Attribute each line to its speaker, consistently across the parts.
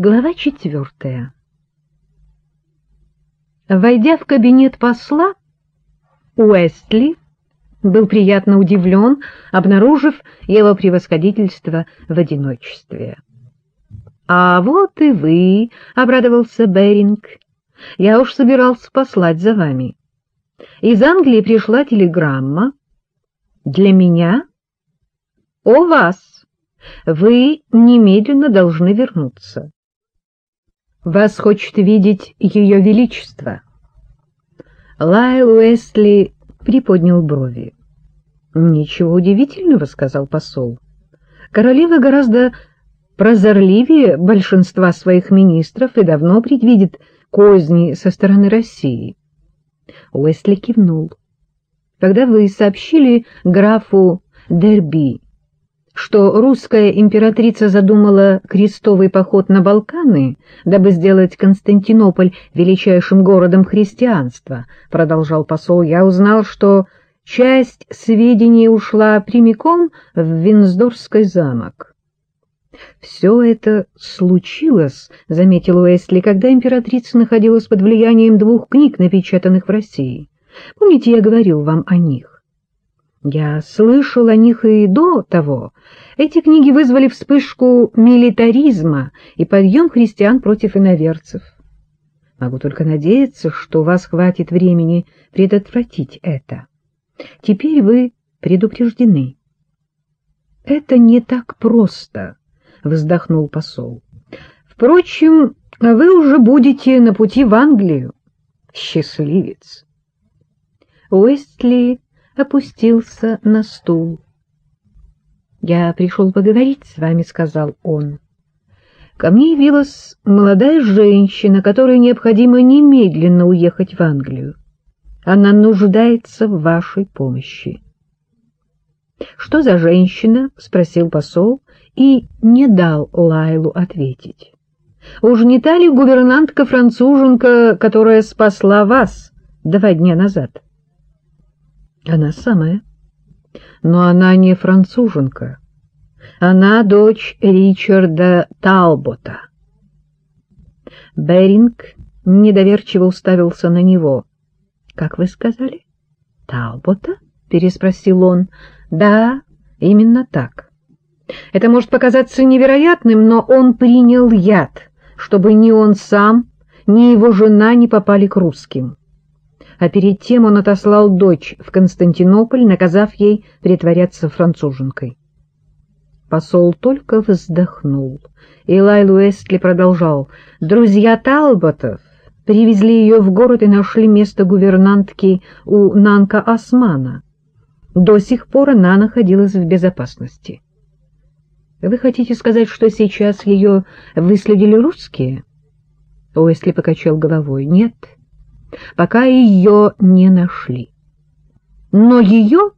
Speaker 1: Глава четвертая Войдя в кабинет посла, Уэстли был приятно удивлен, обнаружив его превосходительство в одиночестве. — А вот и вы, — обрадовался Беринг, — я уж собирался послать за вами. Из Англии пришла телеграмма. Для меня? О вас! Вы немедленно должны вернуться. Вас хочет видеть Ее Величество. Лайл Уэстли приподнял брови. — Ничего удивительного, — сказал посол. — Королева гораздо прозорливее большинства своих министров и давно предвидит козни со стороны России. Уэстли кивнул. — Когда вы сообщили графу Дерби, что русская императрица задумала крестовый поход на Балканы, дабы сделать Константинополь величайшим городом христианства, продолжал посол, я узнал, что часть сведений ушла прямиком в Винздорский замок. «Все это случилось, — заметил Уэсли, — когда императрица находилась под влиянием двух книг, напечатанных в России. Помните, я говорил вам о них? Я слышал о них и до того. Эти книги вызвали вспышку милитаризма и подъем христиан против иноверцев. Могу только надеяться, что у вас хватит времени предотвратить это. Теперь вы предупреждены. — Это не так просто, — вздохнул посол. — Впрочем, вы уже будете на пути в Англию. Счастливец. Уэстли опустился на стул. — Я пришел поговорить с вами, — сказал он. Ко мне явилась молодая женщина, которой необходимо немедленно уехать в Англию. Она нуждается в вашей помощи. — Что за женщина? — спросил посол и не дал Лайлу ответить. — Уж не та ли гувернантка-француженка, которая спасла вас два дня назад? — она самая. Но она не француженка. Она дочь Ричарда Талбота. Беринг недоверчиво уставился на него. — Как вы сказали? — Талбота? — переспросил он. — Да, именно так. Это может показаться невероятным, но он принял яд, чтобы ни он сам, ни его жена не попали к русским а перед тем он отослал дочь в Константинополь, наказав ей притворяться француженкой. Посол только вздохнул, и Лайл Уэстли продолжал. Друзья Талботов привезли ее в город и нашли место гувернантки у Нанка Османа. До сих пор она находилась в безопасности. Вы хотите сказать, что сейчас ее выследили русские? Уэсли покачал головой. Нет, — пока ее не нашли. Но ее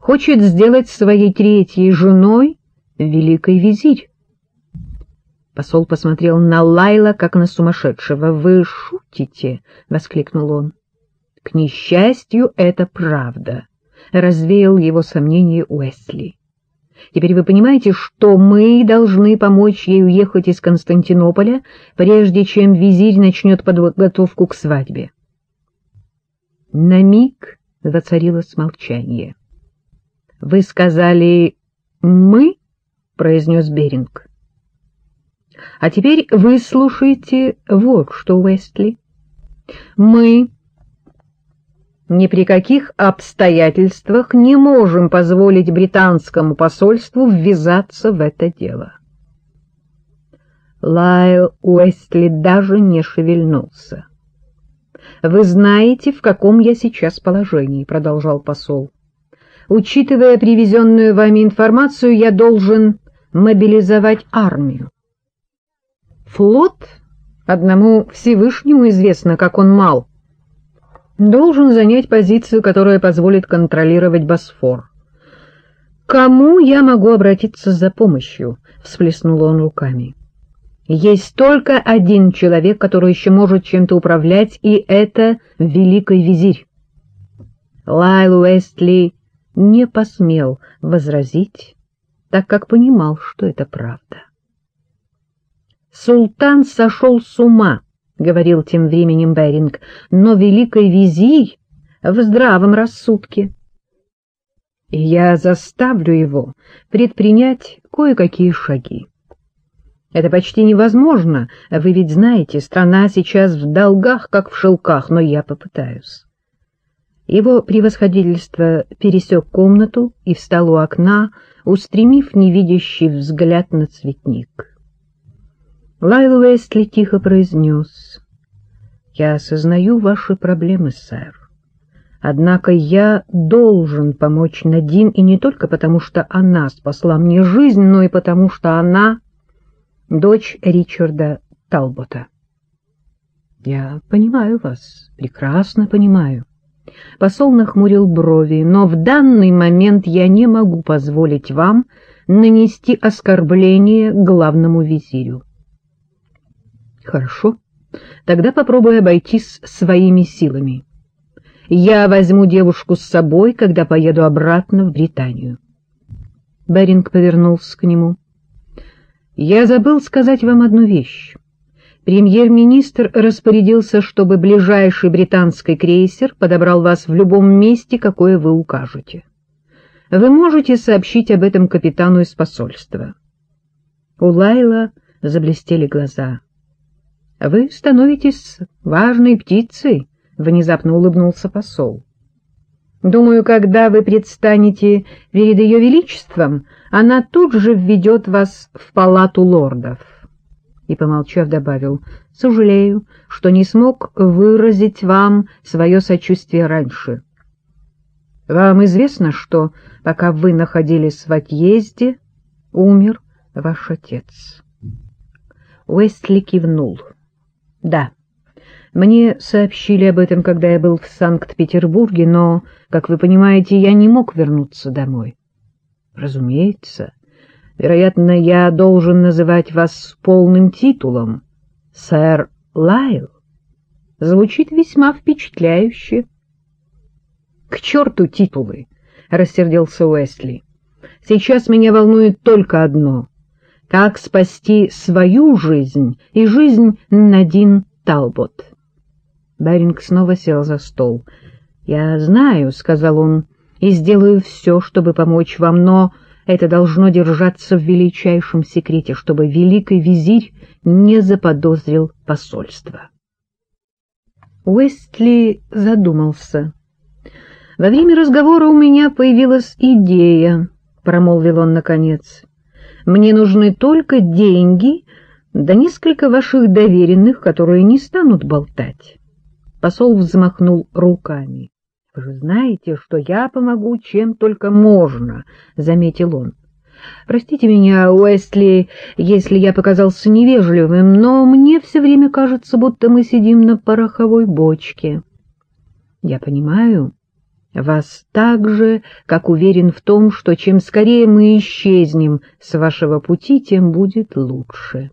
Speaker 1: хочет сделать своей третьей женой великий визирь. Посол посмотрел на Лайла, как на сумасшедшего. — Вы шутите? — воскликнул он. — К несчастью, это правда, — развеял его сомнение Уэсли. — Теперь вы понимаете, что мы должны помочь ей уехать из Константинополя, прежде чем визирь начнет подготовку к свадьбе. На миг воцарилось молчание. — Вы сказали «мы», — произнес Беринг. — А теперь вы слушайте вот что, Уэстли. Мы ни при каких обстоятельствах не можем позволить британскому посольству ввязаться в это дело. Лайл Уэстли даже не шевельнулся. Вы знаете, в каком я сейчас положении, — продолжал посол. Учитывая привезенную вами информацию, я должен мобилизовать армию. Флот, одному Всевышнему известно, как он мал, должен занять позицию, которая позволит контролировать Босфор. «Кому я могу обратиться за помощью?» — всплеснул он руками. Есть только один человек, который еще может чем-то управлять, и это великий визирь. Лайл Уэстли не посмел возразить, так как понимал, что это правда. Султан сошел с ума, — говорил тем временем Беринг, — но великий визирь в здравом рассудке. Я заставлю его предпринять кое-какие шаги. Это почти невозможно, вы ведь знаете, страна сейчас в долгах, как в шелках, но я попытаюсь. Его превосходительство пересек комнату и встал у окна, устремив невидящий взгляд на цветник. Лайл Уэстли тихо произнес. — Я осознаю ваши проблемы, сэр. Однако я должен помочь Надин, и не только потому, что она спасла мне жизнь, но и потому, что она — дочь Ричарда Талбота. — Я понимаю вас, прекрасно понимаю. Посол нахмурил брови, но в данный момент я не могу позволить вам нанести оскорбление главному визирю. Хорошо, тогда попробуй обойтись своими силами. Я возьму девушку с собой, когда поеду обратно в Британию. Беринг повернулся к нему. Я забыл сказать вам одну вещь. Премьер-министр распорядился, чтобы ближайший британский крейсер подобрал вас в любом месте, какое вы укажете. Вы можете сообщить об этом капитану из посольства. У Лайла заблестели глаза. — Вы становитесь важной птицей, — внезапно улыбнулся посол. — Думаю, когда вы предстанете перед ее величеством, она тут же введет вас в палату лордов. И, помолчав, добавил, — Сожалею, что не смог выразить вам свое сочувствие раньше. Вам известно, что, пока вы находились в отъезде, умер ваш отец. Уэстли кивнул. — да. Мне сообщили об этом, когда я был в Санкт-Петербурге, но, как вы понимаете, я не мог вернуться домой. Разумеется. Вероятно, я должен называть вас полным титулом. Сэр Лайл. Звучит весьма впечатляюще. — К черту титулы! — рассердился Уэсли. — Сейчас меня волнует только одно — как спасти свою жизнь и жизнь Надин Талбот. Баринг снова сел за стол. — Я знаю, — сказал он, — и сделаю все, чтобы помочь вам, но это должно держаться в величайшем секрете, чтобы великий визирь не заподозрил посольство. Уэстли задумался. — Во время разговора у меня появилась идея, — промолвил он наконец. Мне нужны только деньги, да несколько ваших доверенных, которые не станут болтать. Посол взмахнул руками. — Вы знаете, что я помогу, чем только можно, — заметил он. — Простите меня, Уэстли, если я показался невежливым, но мне все время кажется, будто мы сидим на пороховой бочке. — Я понимаю, вас так же, как уверен в том, что чем скорее мы исчезнем с вашего пути, тем будет лучше.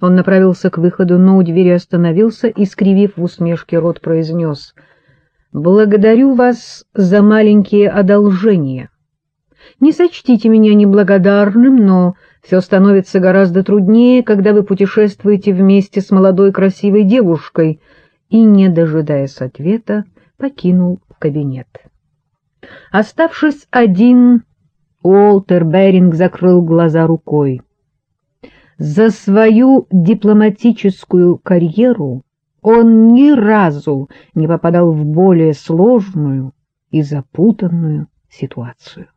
Speaker 1: Он направился к выходу, но у двери остановился и, скривив в усмешке рот, произнес «Благодарю вас за маленькие одолжения. Не сочтите меня неблагодарным, но все становится гораздо труднее, когда вы путешествуете вместе с молодой красивой девушкой» и, не дожидаясь ответа, покинул кабинет. Оставшись один, Уолтер Беринг закрыл глаза рукой. За свою дипломатическую карьеру он ни разу не попадал в более сложную и запутанную ситуацию.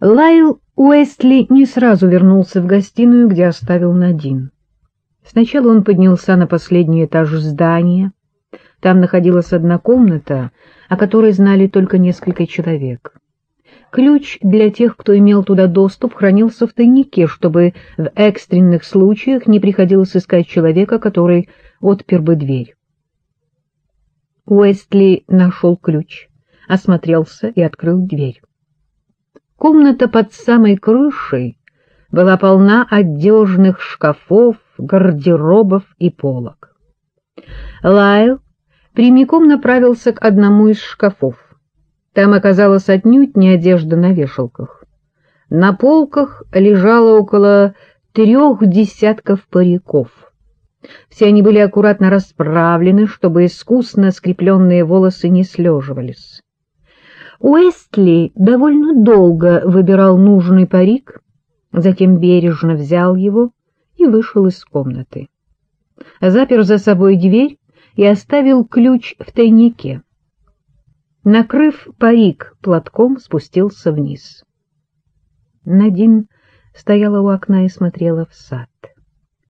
Speaker 1: Лайл Уэстли не сразу вернулся в гостиную, где оставил Надин. Сначала он поднялся на последний этаж здания, там находилась одна комната, о которой знали только несколько человек. Ключ для тех, кто имел туда доступ, хранился в тайнике, чтобы в экстренных случаях не приходилось искать человека, который отпер бы дверь. Уэстли нашел ключ, осмотрелся и открыл дверь. Комната под самой крышей была полна одежных шкафов, гардеробов и полок. Лайл прямиком направился к одному из шкафов. Там оказалась отнюдь не одежда на вешалках. На полках лежало около трех десятков париков. Все они были аккуратно расправлены, чтобы искусно скрепленные волосы не слеживались. Уэстли довольно долго выбирал нужный парик, затем бережно взял его и вышел из комнаты. Запер за собой дверь и оставил ключ в тайнике. Накрыв парик платком, спустился вниз. Надин стояла у окна и смотрела в сад.